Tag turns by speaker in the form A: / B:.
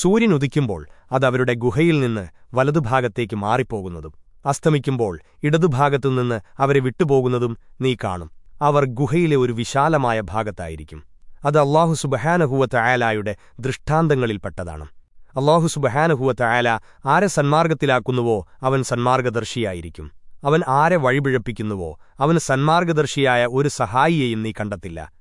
A: സൂര്യൻ ഉദിക്കുമ്പോൾ അത് അവരുടെ ഗുഹയിൽ നിന്ന് വലതുഭാഗത്തേക്ക് മാറിപ്പോകുന്നതും അസ്തമിക്കുമ്പോൾ ഇടതുഭാഗത്തുനിന്ന് അവരെ വിട്ടുപോകുന്നതും നീ കാണും. അവർ ഗുഹയിലെ ഒരു വിശാലമായ ഭാഗത്തായിരിക്കും. അത് അള്ളാഹു സുബഹാനഹുവത്ത ആയാലായുടെ ദൃഷ്ടാന്തങ്ങളിൽപ്പെട്ടതാണ്. അള്ളാഹു സുബഹാനഹുവത്ത ആയാല ആരെ സന്മാർഗത്തിലാക്കുന്നുവോ അവൻ സന്മാർഗദർശിയായിരിക്കും. അവൻ ആരെ വഴിപിഴപ്പിക്കുന്നുവോ അവന് സന്മാർഗദർശിയായ ഒരു സഹായിയെയും നീ കണ്ടെത്തില്ല.